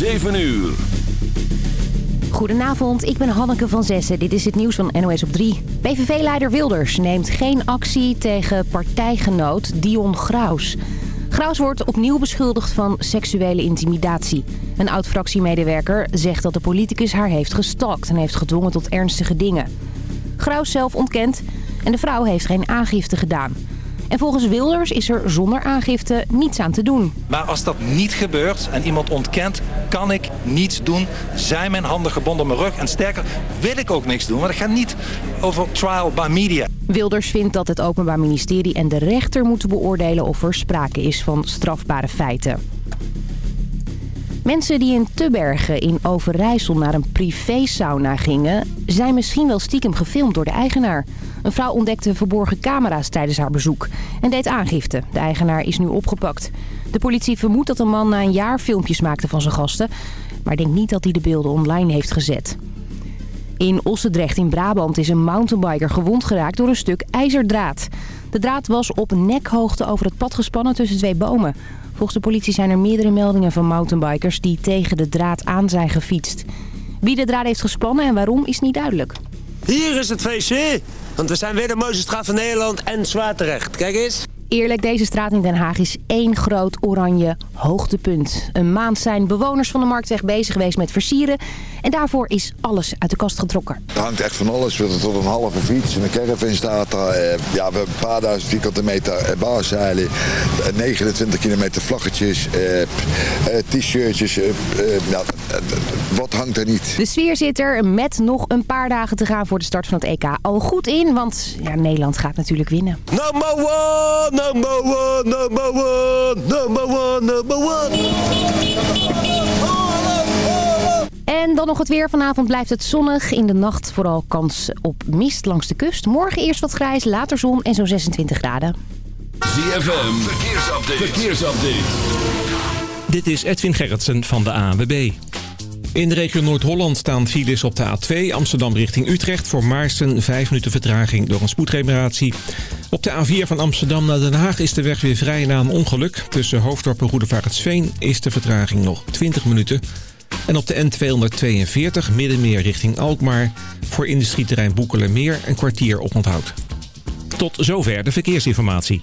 7 uur. Goedenavond, ik ben Hanneke van Zessen. Dit is het nieuws van NOS op 3. PVV-leider Wilders neemt geen actie tegen partijgenoot Dion Graus. Graus wordt opnieuw beschuldigd van seksuele intimidatie. Een oud-fractiemedewerker zegt dat de politicus haar heeft gestalkt... en heeft gedwongen tot ernstige dingen. Graus zelf ontkent en de vrouw heeft geen aangifte gedaan. En volgens Wilders is er zonder aangifte niets aan te doen. Maar als dat niet gebeurt en iemand ontkent, kan ik niets doen. Zijn mijn handen gebonden op mijn rug. En sterker, wil ik ook niks doen. Want ik ga niet over trial by media. Wilders vindt dat het Openbaar Ministerie en de rechter moeten beoordelen of er sprake is van strafbare feiten. Mensen die in Tubbergen in Overijssel naar een privé-sauna gingen... zijn misschien wel stiekem gefilmd door de eigenaar. Een vrouw ontdekte verborgen camera's tijdens haar bezoek en deed aangifte. De eigenaar is nu opgepakt. De politie vermoedt dat een man na een jaar filmpjes maakte van zijn gasten... maar denkt niet dat hij de beelden online heeft gezet. In Ossendrecht in Brabant is een mountainbiker gewond geraakt door een stuk ijzerdraad. De draad was op nekhoogte over het pad gespannen tussen twee bomen. Volgens de politie zijn er meerdere meldingen van mountainbikers die tegen de draad aan zijn gefietst. Wie de draad heeft gespannen en waarom is niet duidelijk. Hier is het feestje, want we zijn weer de mooiste straat van Nederland en zwaar terecht. Kijk eens. Eerlijk, deze straat in Den Haag is één groot oranje hoogtepunt. Een maand zijn bewoners van de Marktweg bezig geweest met versieren. En daarvoor is alles uit de kast getrokken. Er hangt echt van alles. We tot een halve fiets. Een caravan staat. Eh, ja, we hebben een paar duizend vierkante meter eh, baarzeilen. 29 kilometer vlaggetjes. Eh, T-shirtjes. Wat hangt er niet? De sfeer zit er met nog een paar dagen te gaan voor de start van het EK al goed in. Want ja, Nederland gaat natuurlijk winnen. Number one, number one, number one, number one, number one. En dan nog het weer. Vanavond blijft het zonnig. In de nacht vooral kans op mist langs de kust. Morgen eerst wat grijs, later zon en zo'n 26 graden. ZFM, verkeersupdate. verkeersupdate. Dit is Edwin Gerritsen van de ANWB. In de regio Noord-Holland staan files op de A2 Amsterdam richting Utrecht... voor Maarsen 5 minuten vertraging door een spoedreparatie. Op de A4 van Amsterdam naar Den Haag is de weg weer vrij na een ongeluk. Tussen Hoofddorp en Roedevaartsveen is de vertraging nog 20 minuten... En op de N242 Middenmeer richting Alkmaar... voor industrieterrein Boekelermeer een kwartier op onthoud. Tot zover de verkeersinformatie.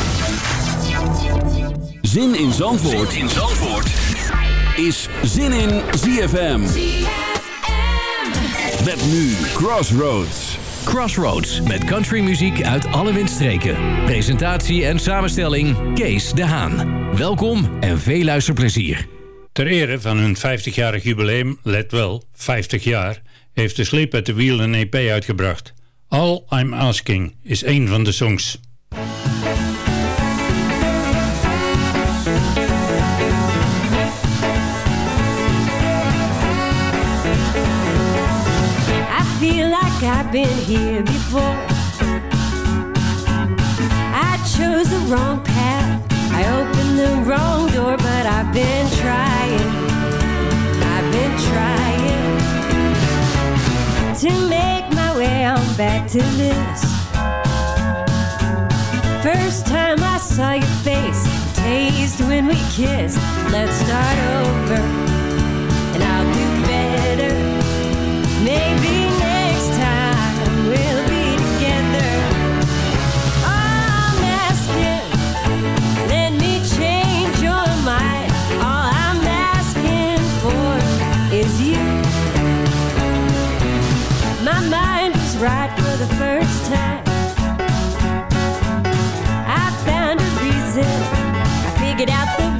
Zin in Zandvoort, in Zandvoort. is Zin in ZFM. Met nu Crossroads. Crossroads met countrymuziek uit alle windstreken. Presentatie en samenstelling Kees de Haan. Welkom en veel luisterplezier. Ter ere van hun 50-jarig jubileum, let wel, 50 jaar, heeft de Sleep at the Wheel een EP uitgebracht. All I'm Asking is een van de songs. Like I've been here before. I chose the wrong path. I opened the wrong door, but I've been trying. I've been trying to make my way on back to this. First time I saw your face, taste when we kissed. Let's start over, and I'll do better. Maybe Get out the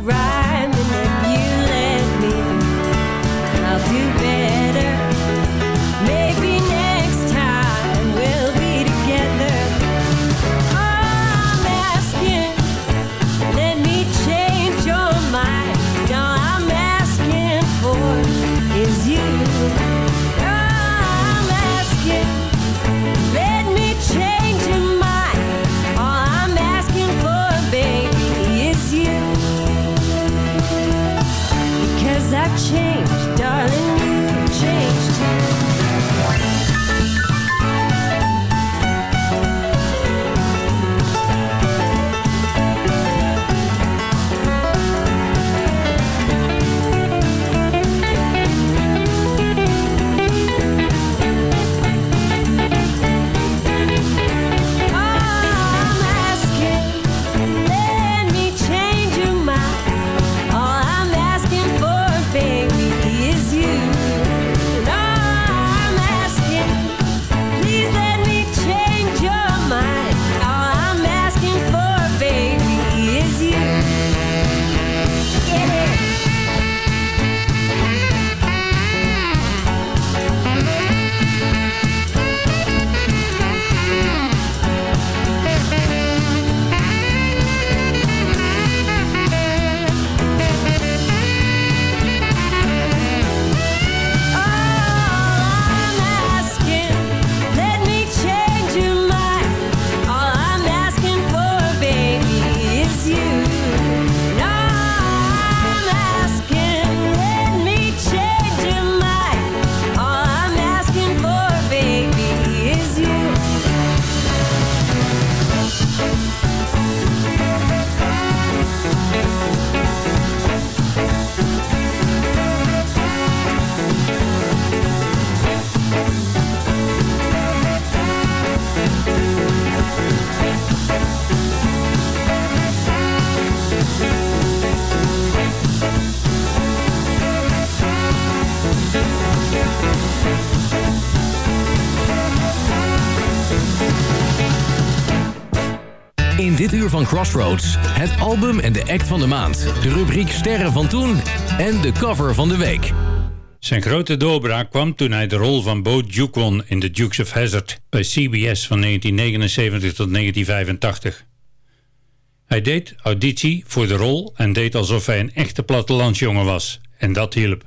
uur van Crossroads, het album en de act van de maand. De rubriek Sterren van Toen en de cover van de week. Zijn grote doorbraak kwam toen hij de rol van Bo Duke won in The Dukes of Hazzard bij CBS van 1979 tot 1985. Hij deed auditie voor de rol en deed alsof hij een echte plattelandsjongen was. En dat hielp.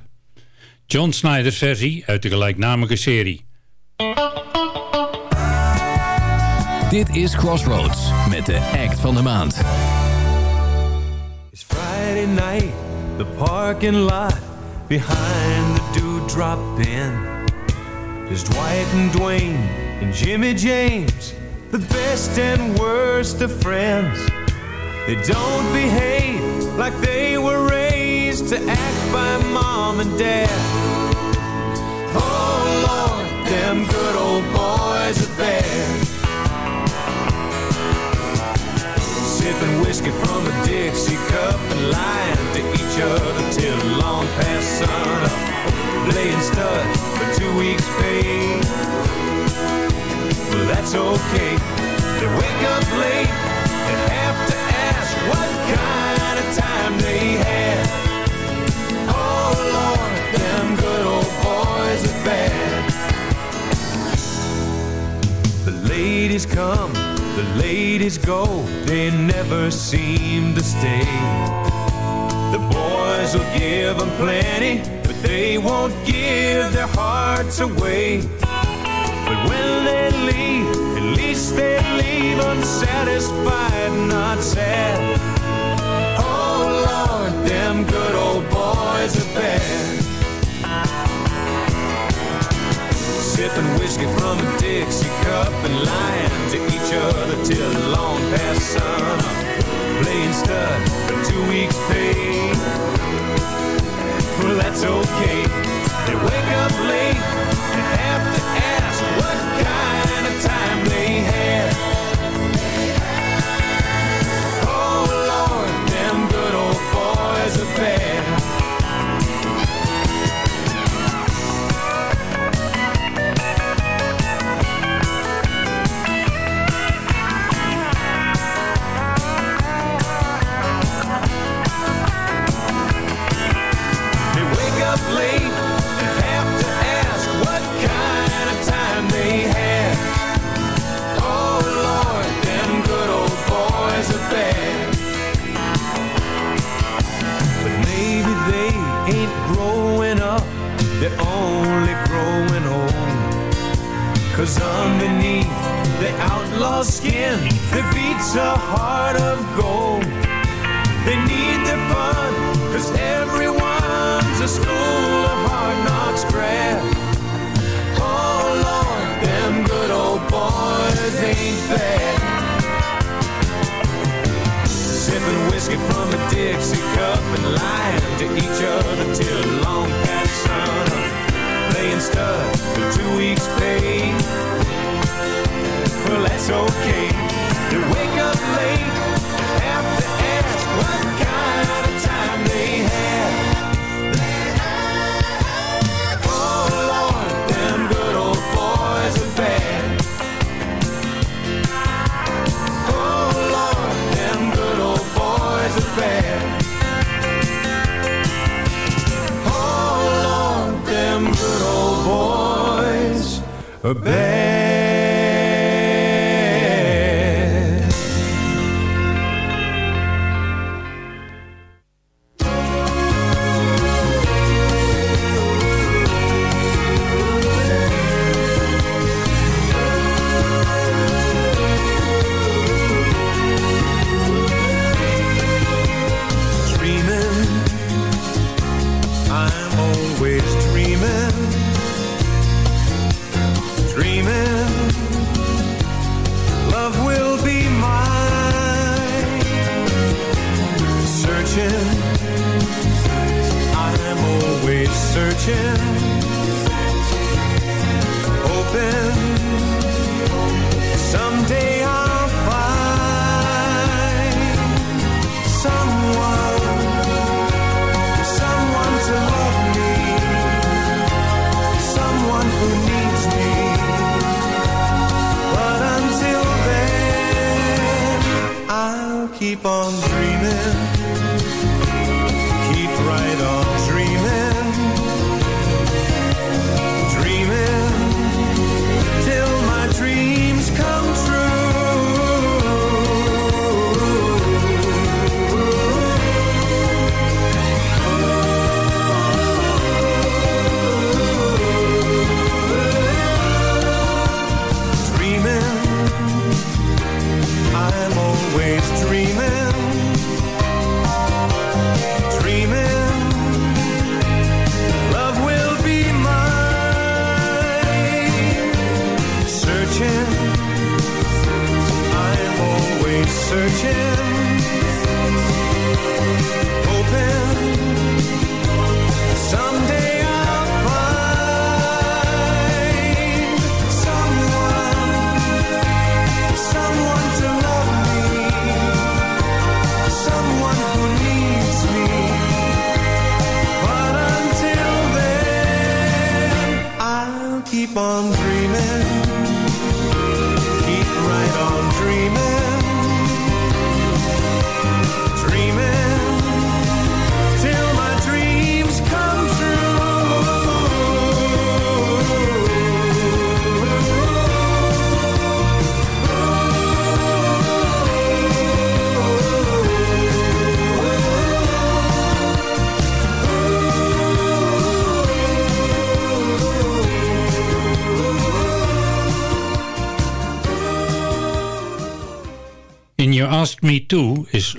John Snyder's versie uit de gelijknamige serie. Dit is Crossroads met de act van de maand. It's Friday night, the parking lot behind the Dewdrop Inn. Just Dwight and Dwayne and Jimmy James, the best and worst of friends. They don't behave like they were raised to act by mom and dad. Oh Lord, them good whiskey from a Dixie cup and lying to each other till long past sunup. Laying stud for two weeks' pay. Well, that's okay. They wake up late and have to ask what kind of time they had. Oh Lord, them good old boys are bad. The ladies come, the ladies go, they never seem to stay. The boys will give them plenty, but they won't give their hearts away. But when they leave, at least they leave unsatisfied, not sad. Oh Lord, them good old boys are bad. Sipping whiskey from a Dixie cup and lying to each other till long past sunup. Playing stud for two weeks' pay. Well, that's okay. They wake up late and have to ask what kind of time Cause underneath the outlaw skin, there beats a heart of gold. They need their fun, cause everyone's a school of hard knocks grad. Oh Lord, them good old boys ain't bad. Sipping whiskey from a Dixie cup and lying to each other till long past sun up. Playing stud for two weeks pay. Well, that's okay. To wake up late, have to ask what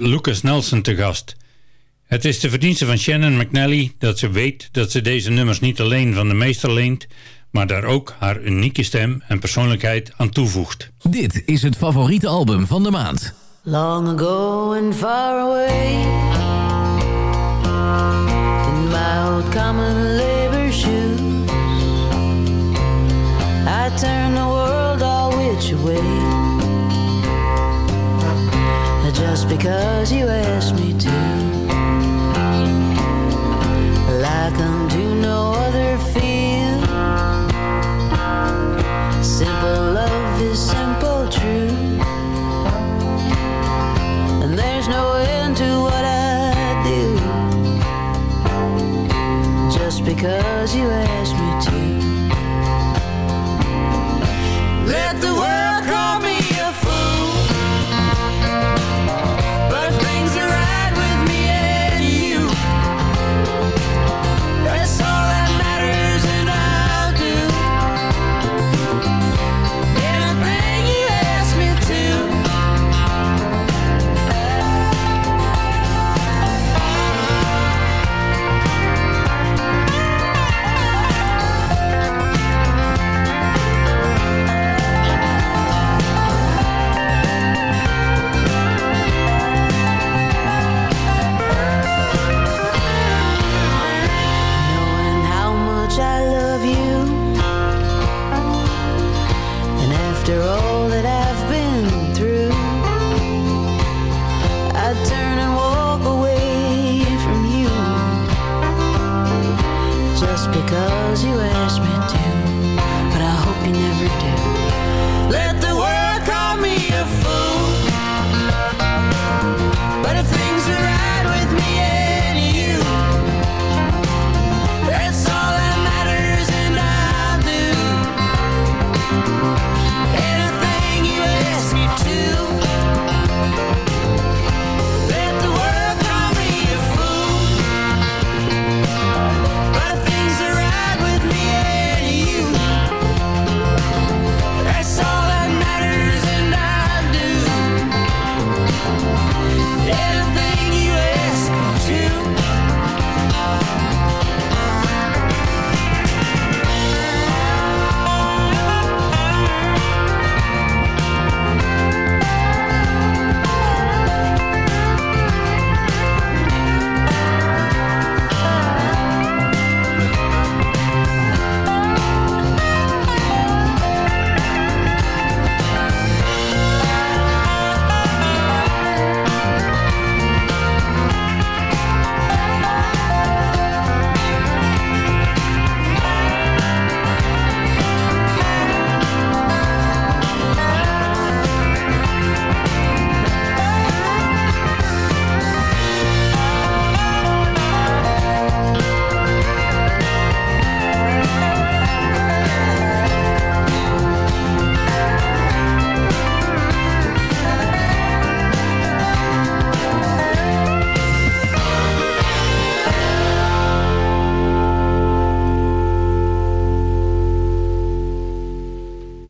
Lucas Nelson te gast. Het is de verdienste van Shannon McNally dat ze weet dat ze deze nummers niet alleen van de meester leent, maar daar ook haar unieke stem en persoonlijkheid aan toevoegt. Dit is het favoriete album van de maand. Long ago and far away In my old common labor shoes I turned the world all which way Just because you asked me to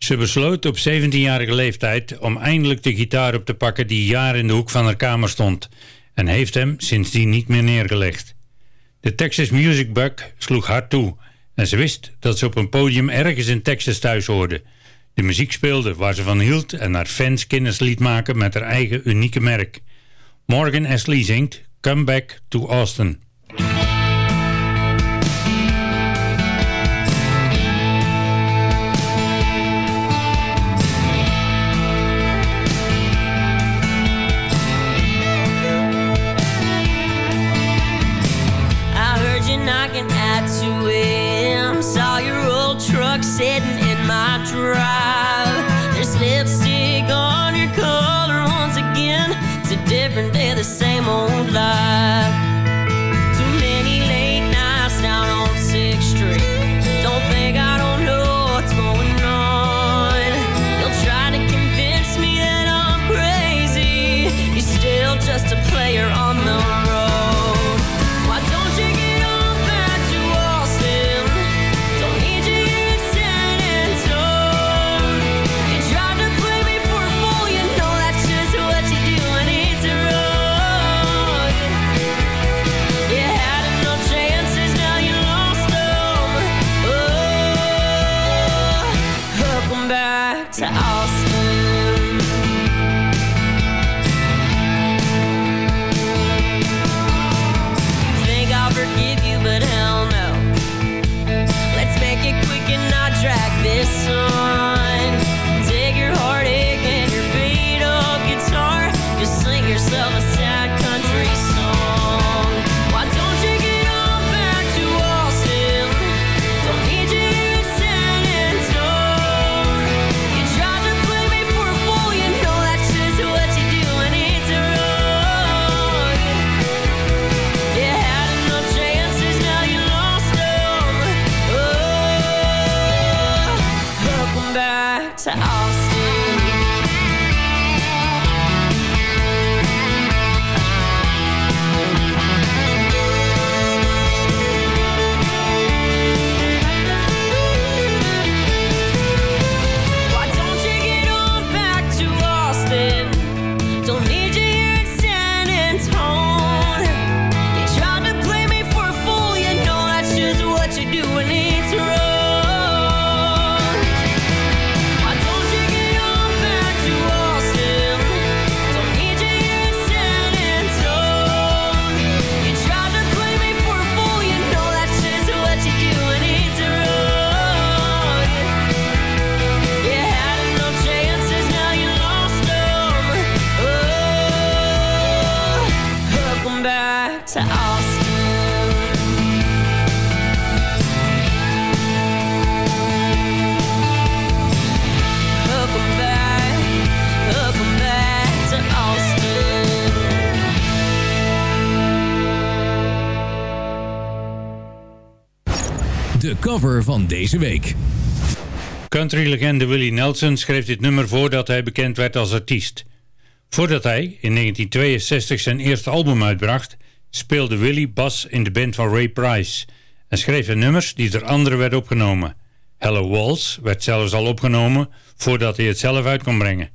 Ze besloot op 17-jarige leeftijd om eindelijk de gitaar op te pakken die jaren in de hoek van haar kamer stond en heeft hem sindsdien niet meer neergelegd. De Texas Music Bug sloeg hard toe en ze wist dat ze op een podium ergens in Texas thuis hoorde. De muziek speelde waar ze van hield en haar fans kennis liet maken met haar eigen unieke merk. Morgan Ashley zingt Come Back to Austin. Knocking at 2 a.m. Saw your old truck sitting in my drive. There's lipstick on your collar once again. It's a different day, the same old life. Cover van deze week. Country-legende Willie Nelson schreef dit nummer voordat hij bekend werd als artiest. Voordat hij in 1962 zijn eerste album uitbracht, speelde Willie bas in de band van Ray Price en schreef hij nummers die door anderen werden opgenomen. Hello Waltz werd zelfs al opgenomen voordat hij het zelf uit kon brengen.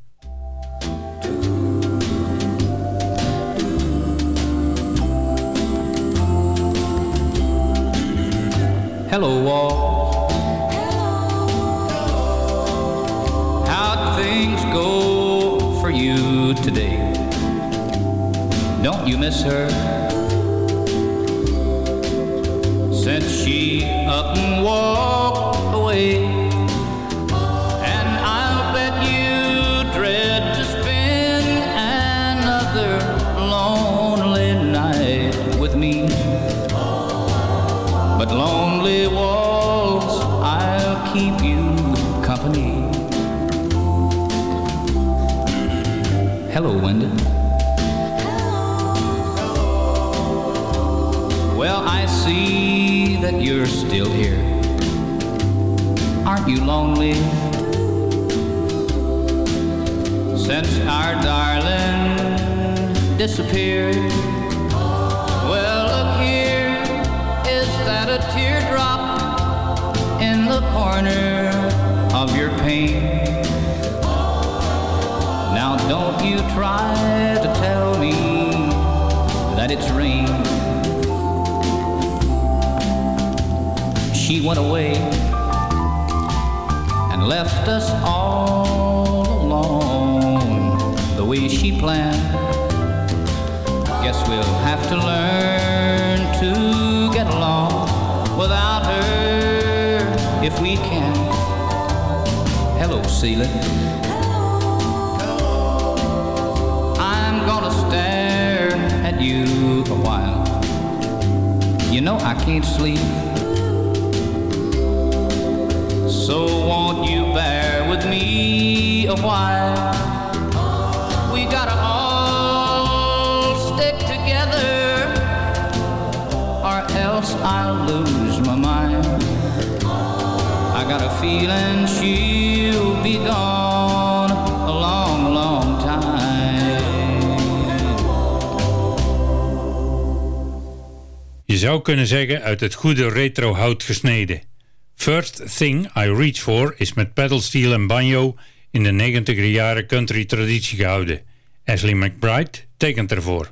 Hello, Walt. How'd things go for you today? Don't you miss her? Since she up and walked away. Lonely walls, I'll keep you company. Hello, Wendy. Well, I see that you're still here. Aren't you lonely? Since our darling disappeared. A teardrop in the corner of your pain? Now don't you try to tell me that it's rain. She went away and left us all alone the way she planned. Guess we'll have to learn to without her if we can. Hello, Celia. I'm gonna stare at you a while. You know I can't sleep. So won't you bear with me a while? Feeling she'll be gone a long, long time. Je zou kunnen zeggen uit het goede retro hout gesneden. First Thing I Reach For is met pedalsteel en banjo in de 90er jaren country traditie gehouden. Ashley McBride tekent ervoor.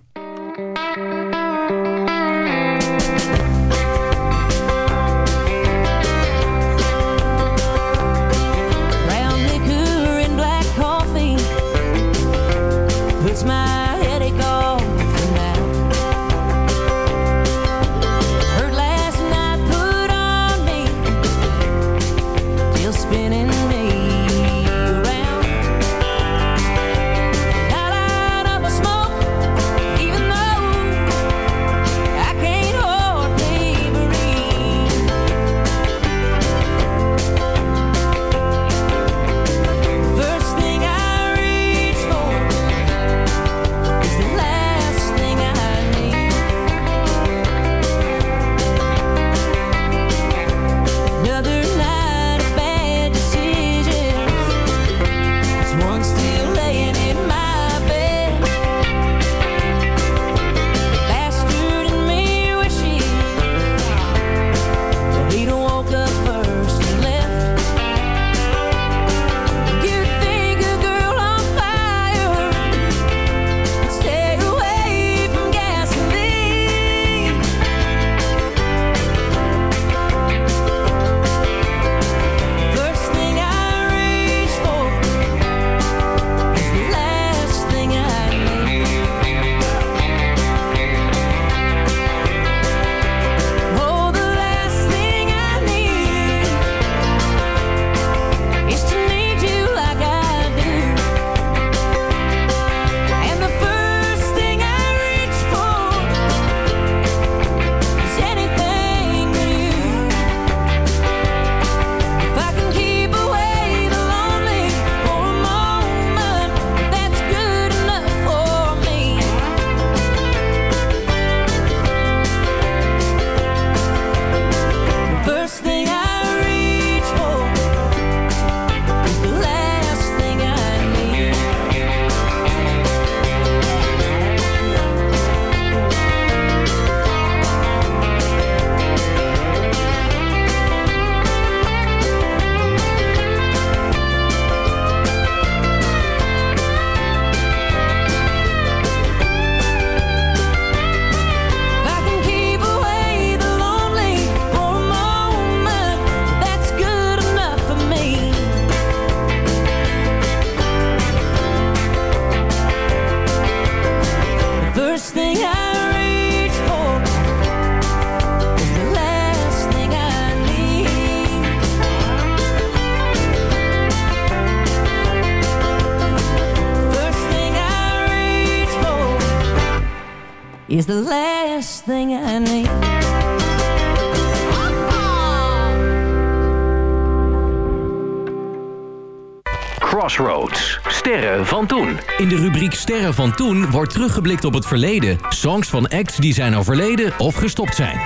Van toen wordt teruggeblikt op het verleden. Songs van acts die zijn overleden of gestopt zijn.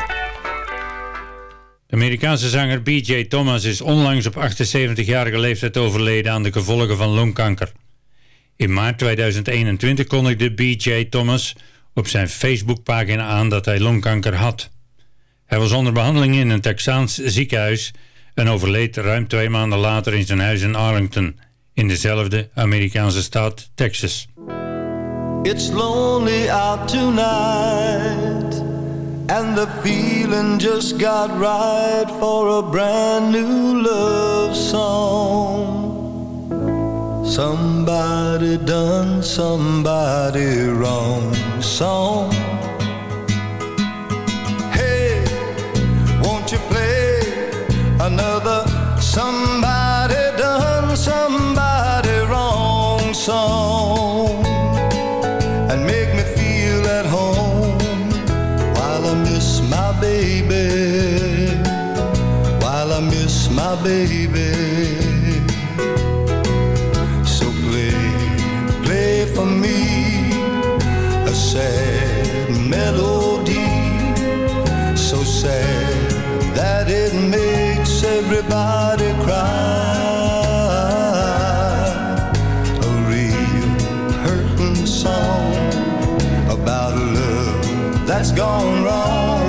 De Amerikaanse zanger B.J. Thomas is onlangs op 78-jarige leeftijd overleden aan de gevolgen van longkanker. In maart 2021 kondigde B.J. Thomas op zijn Facebookpagina aan dat hij longkanker had. Hij was onder behandeling in een Texaans ziekenhuis en overleed ruim twee maanden later in zijn huis in Arlington, in dezelfde Amerikaanse staat Texas. It's lonely out tonight, and the feeling just got right for a brand new love song. Somebody done somebody wrong song. Baby. So play, play for me a sad melody, so sad that it makes everybody cry. A real hurting song about love that's gone wrong.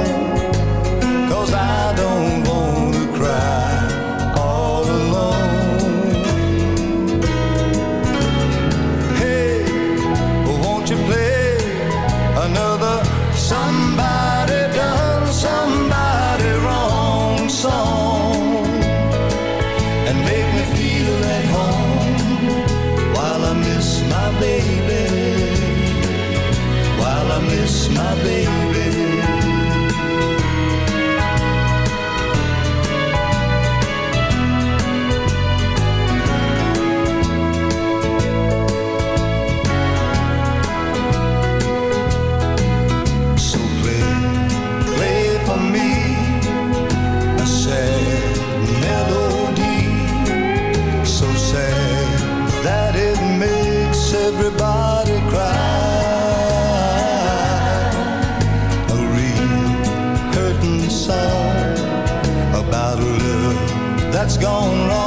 That's gone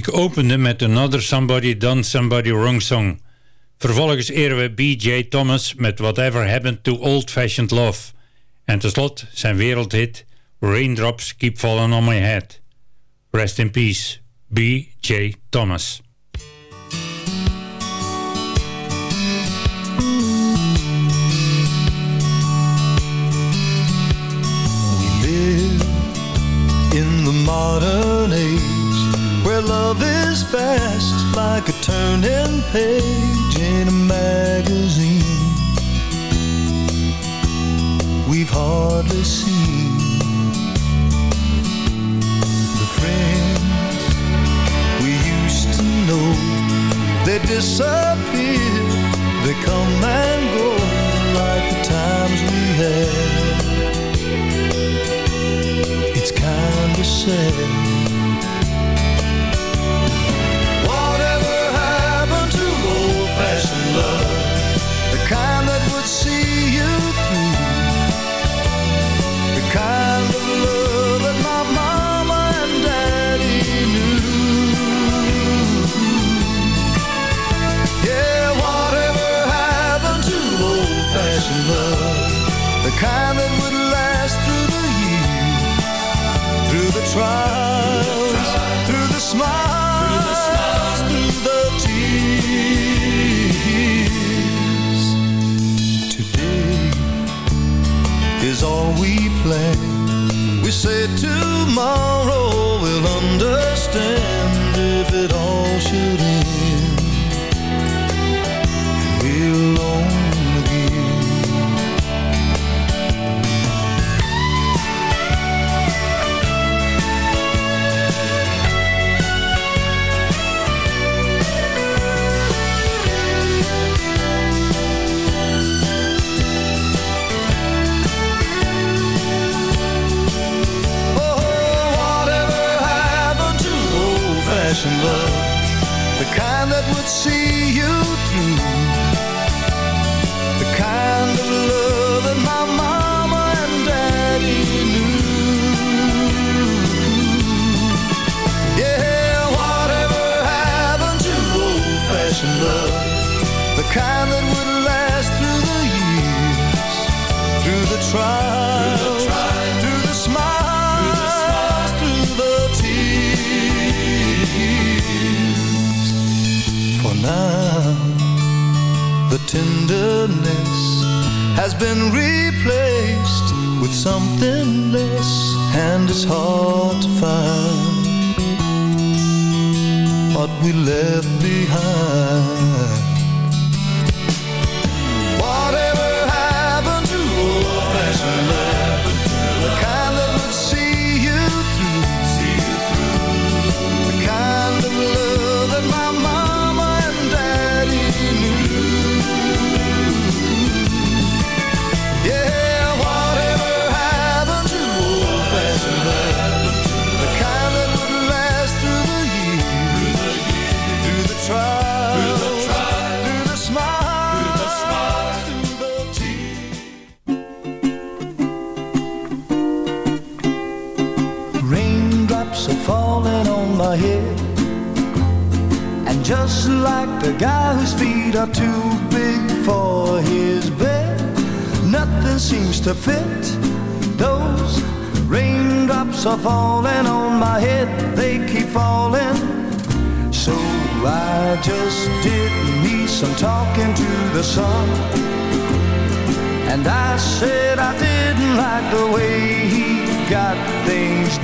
Ik opende met Another Somebody Done Somebody Wrong Song. Vervolgens eren we B.J. Thomas met Whatever Happened to Old Fashioned Love. En tenslotte zijn wereldhit Raindrops Keep Falling on My Head. Rest in peace, B.J. Thomas. Is fast like a turning page in a magazine. We've hardly seen the friends we used to know. They disappear they come and go like the times we had. It's kinda sad kind that would last through the years, through the trials, through the smiles, through the tears. Today is all we plan. We say tomorrow we'll understand if it all should end. Would see you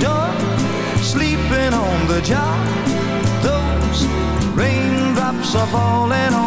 done Sleeping on the job Those raindrops are falling on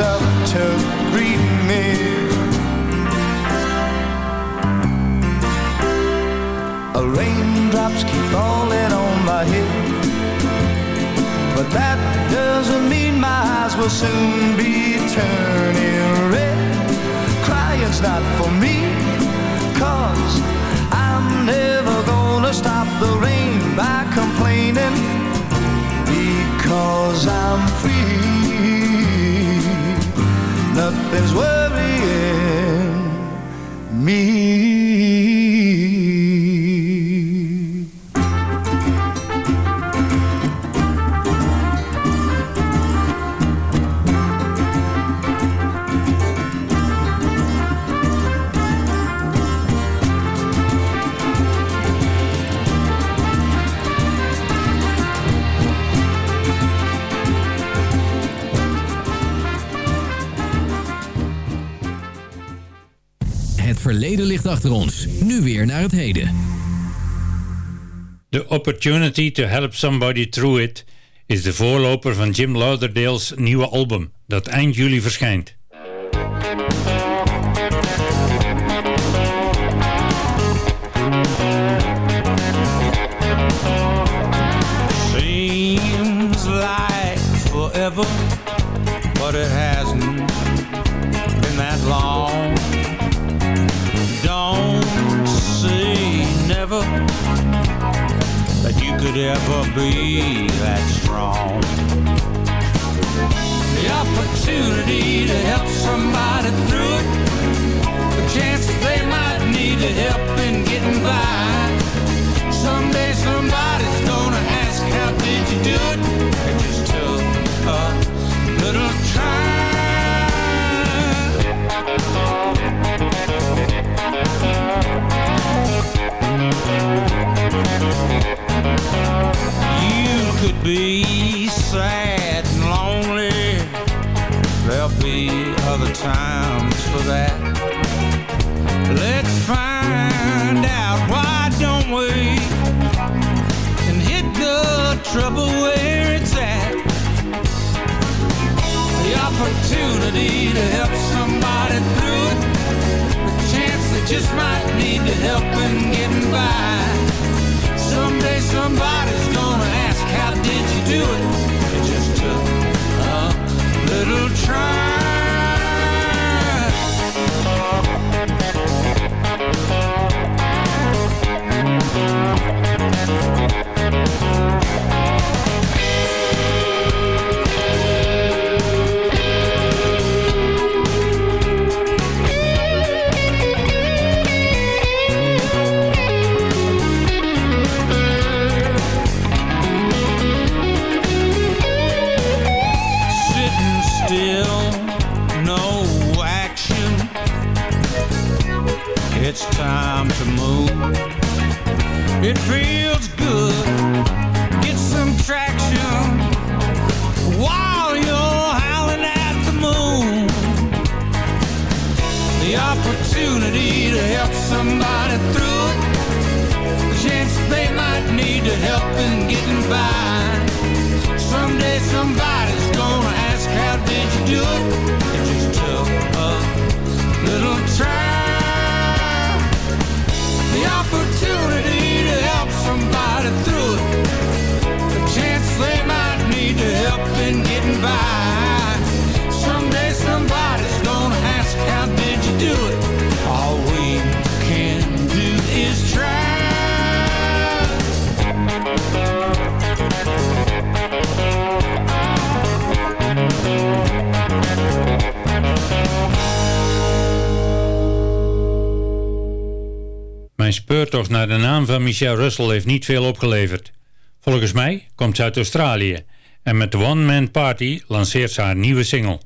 up to greet me. A raindrops keep falling on my head But that doesn't mean my eyes will soon be turning red Crying's not for me Cause I'm never gonna stop the rain by complaining Because I'm free Nothing's worrying me The Opportunity to Help Somebody Through It is de voorloper van Jim Lauderdale's nieuwe album, dat eind juli verschijnt. Seems like forever, ever be that strong. The opportunity to help somebody through it, the chance that they might need help in getting by. Someday somebody's gonna ask, how did you do it? It just took a little could be sad and lonely. There'll be other times for that. Let's find out why don't we and hit the trouble where it's at. The opportunity to help somebody through it. The chance they just might need the help in getting by. Someday somebody's did you do it? It just took a little try. Time to move. It feels good. Get some traction while you're howling at the moon. The opportunity to help somebody through it. The chance they might need to help in getting by. Someday somebody's gonna ask, how did you do it? It just took opportunity to help somebody through it. The chance they might need to help in getting by. Mijn speurtocht naar de naam van Michelle Russell heeft niet veel opgeleverd. Volgens mij komt ze uit Australië en met One Man Party lanceert ze haar nieuwe single.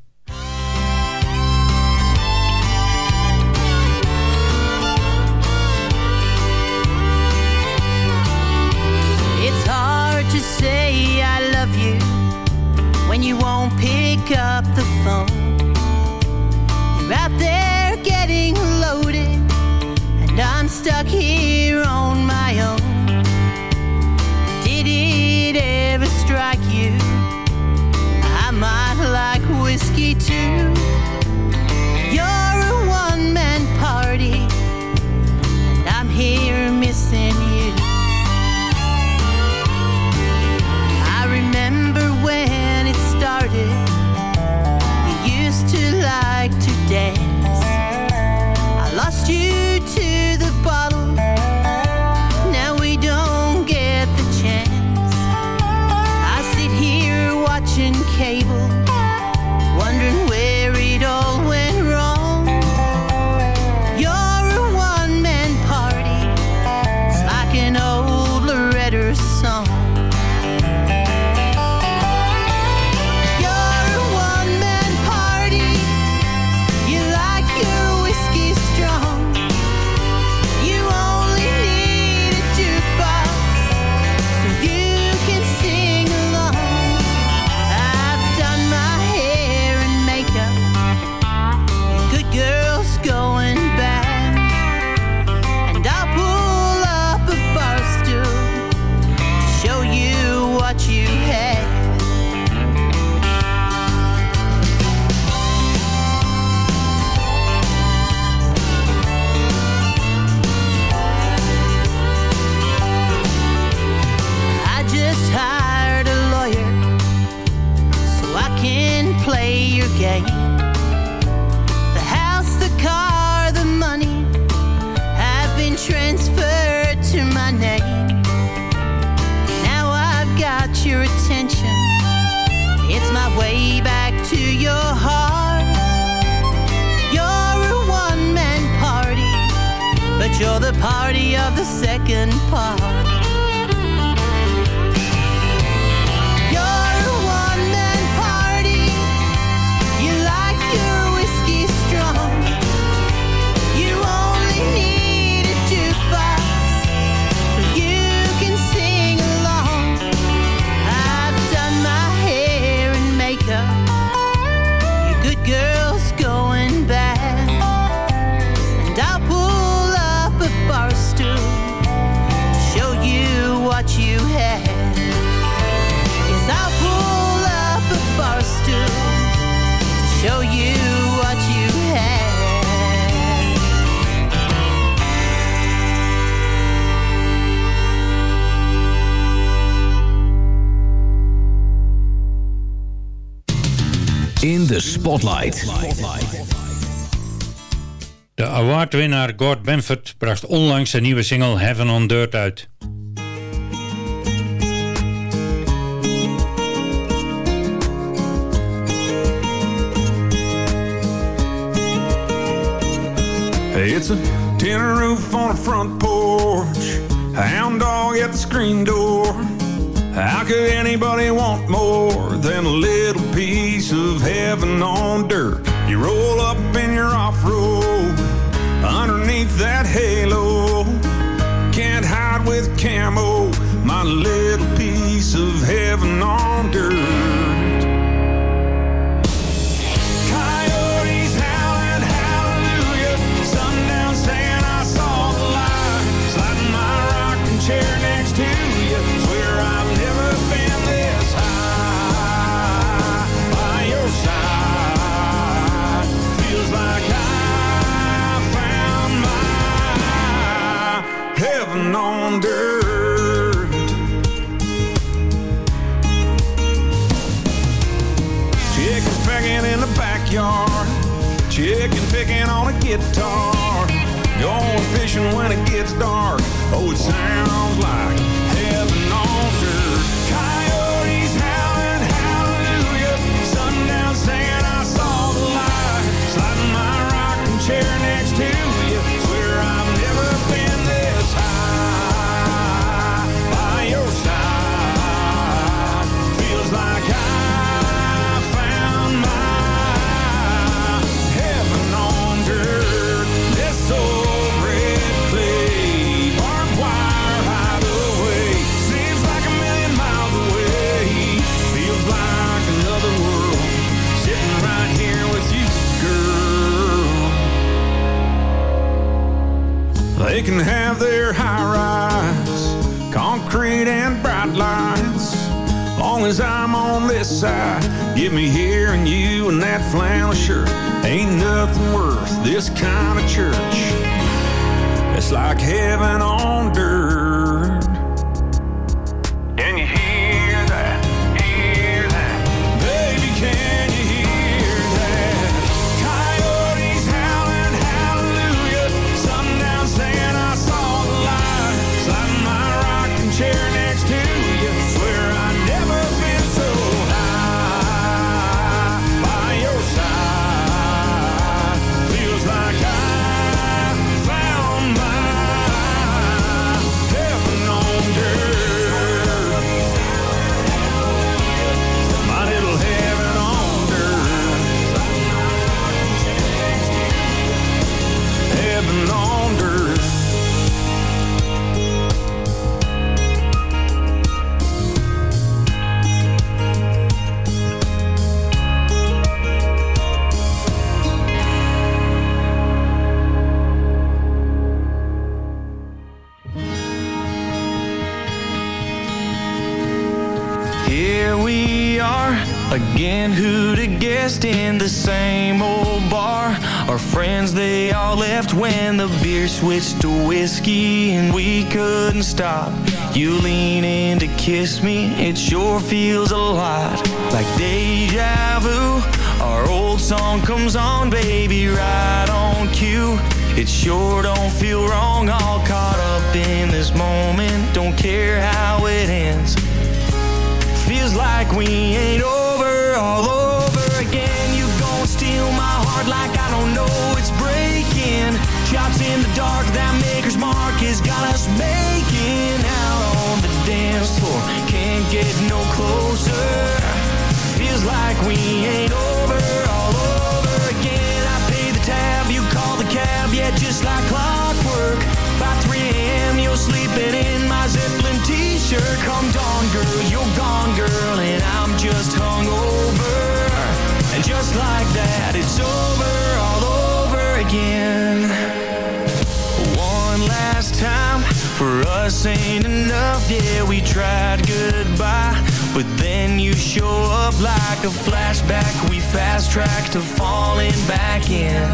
De Spotlight. De awardwinnaar Gord Benford bracht onlangs zijn nieuwe single Heaven on Dirt uit. It's a tin roof on a front porch, hound dog at the screen door. How could anybody want more than a little piece of heaven on dirt? You roll up in your off-road underneath that halo. Can't hide with camo, my little piece of heaven on dirt. Heaven. Chickens pecking in the backyard. Chicken picking on a guitar. Going fishing when it gets dark. Oh, it sounds like They can have their high rise, concrete and bright lights. Long as I'm on this side, give me here and you and that flannel shirt. Ain't nothing worth this kind of church. It's like heaven on dirt. Again, who'd have guessed in the same old bar? Our friends, they all left when the beer switched to whiskey and we couldn't stop. You lean in to kiss me, it sure feels a lot like deja vu. Our old song comes on, baby, right on cue. It sure don't feel wrong, all caught up in this moment. Don't care how it ends. Feels like we ain't all over again. You gon' steal my heart like I don't know it's breaking. Shots in the dark, that maker's mark has got us making out on the dance floor. Can't get no closer. Feels like we ain't over ain't enough. Yeah, we tried goodbye, but then you show up like a flashback. We fast track to falling back in.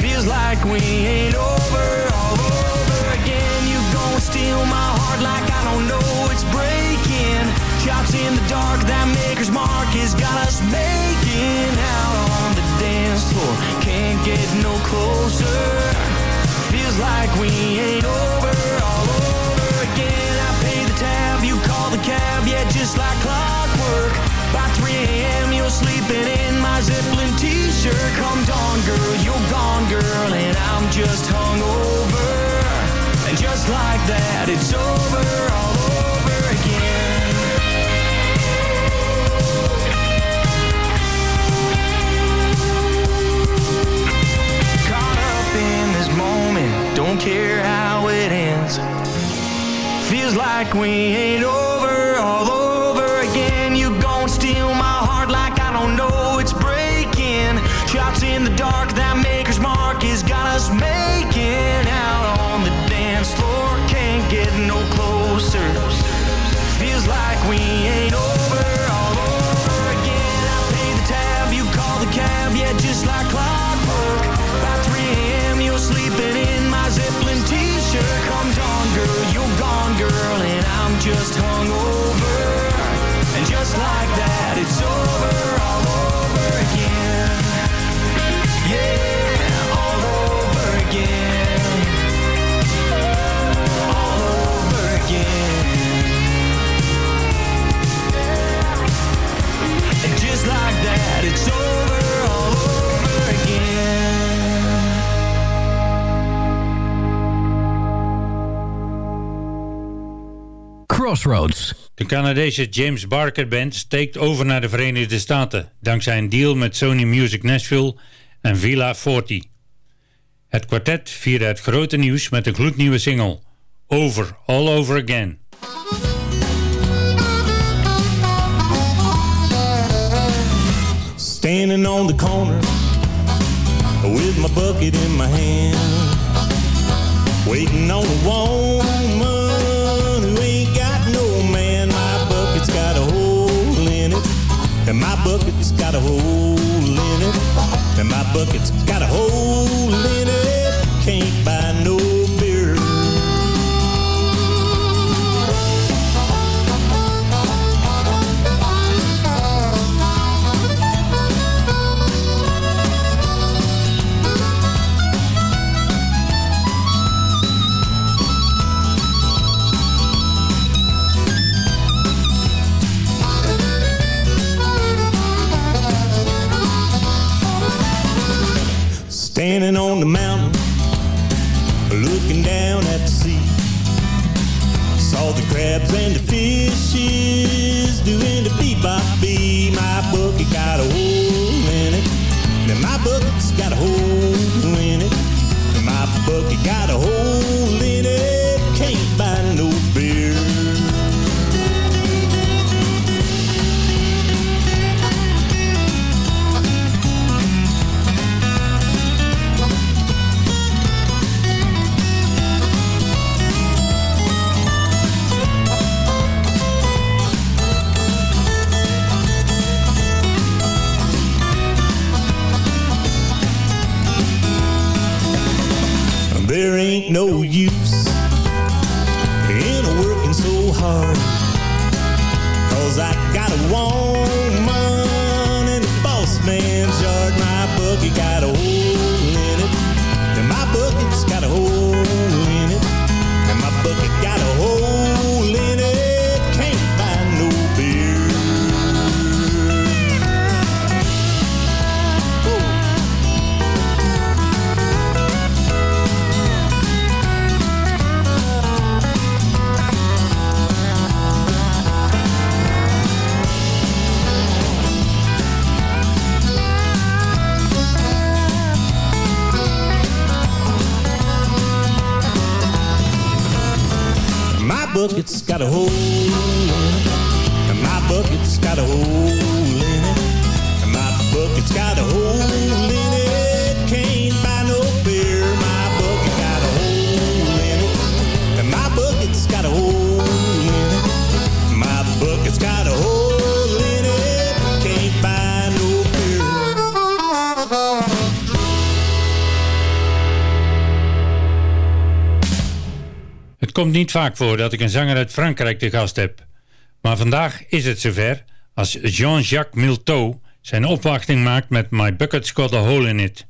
Feels like we ain't over all over again. You gon' steal my heart like I don't know it's breaking. Shots in the dark, that maker's mark has got us making out dance floor. Can't get no closer. Feels like we ain't over all over again. I pay the tab, you call the cab, yeah, just like clockwork. By 3 a.m., you're sleeping in my Zeppelin t-shirt. Come dawn, girl, you're gone, girl, and I'm just hungover. And just like that, it's over all over don't care how it ends. Feels like we ain't over all over again. You gon' steal my heart like I don't know it's breaking. Shots in the dark, that maker's mark has got us making out on the dance floor. Can't get no closer. Feels like we ain't over all over again. I pay the tab, you call the cab, yeah, just like clockwork. Just hungover. And Crossroads. De Canadese James Barker Band steekt over naar de Verenigde Staten... dankzij een deal met Sony Music Nashville en Villa 40. Het kwartet vierde het grote nieuws met een gloednieuwe single... Over, All Over Again. Standing on the corner with my bucket in my hand, waiting on a woman and my bucket's got a hole in it, and my bucket's got a hole in it. Can't buy no Standing on the mountain, looking down at the sea. Saw the crabs and the fishes doing the bebop bee. My bucket got a hole in it. Now my bucket's got a hole in it. And my bucket got a hole in it. Can't buy ain't no use komt niet vaak voor dat ik een zanger uit Frankrijk te gast heb. Maar vandaag is het zover als Jean-Jacques Milteau zijn opwachting maakt met My Bucket's Got a Hole in It.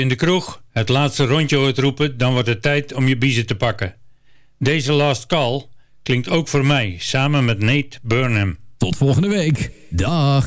in de kroeg het laatste rondje hoort roepen, dan wordt het tijd om je biezen te pakken. Deze Last Call klinkt ook voor mij, samen met Nate Burnham. Tot volgende week. Dag.